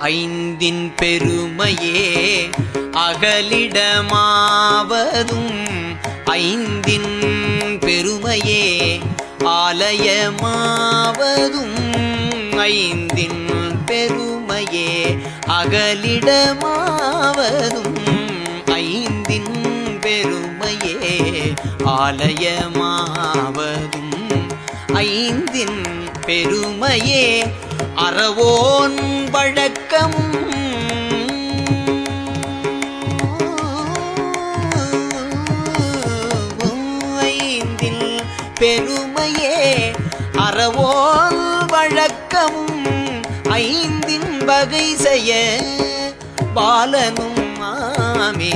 ஐந்தின் பெருமையே அகலிடமாவதும் ஐந்தின் பெருமையே ஆலயமாவதும் ஐந்தின் பெருமையே அகலிடமாவதும் ஐந்தின் பெருமையே ஆலயமாவதும் ஐந்தின் பெருமையே அறவோன் வழக்கம். ஐந்தில் பெருமையே அறவோன் வழக்கம். ஐந்தின் வகை செய்ய பாலனும் மாமே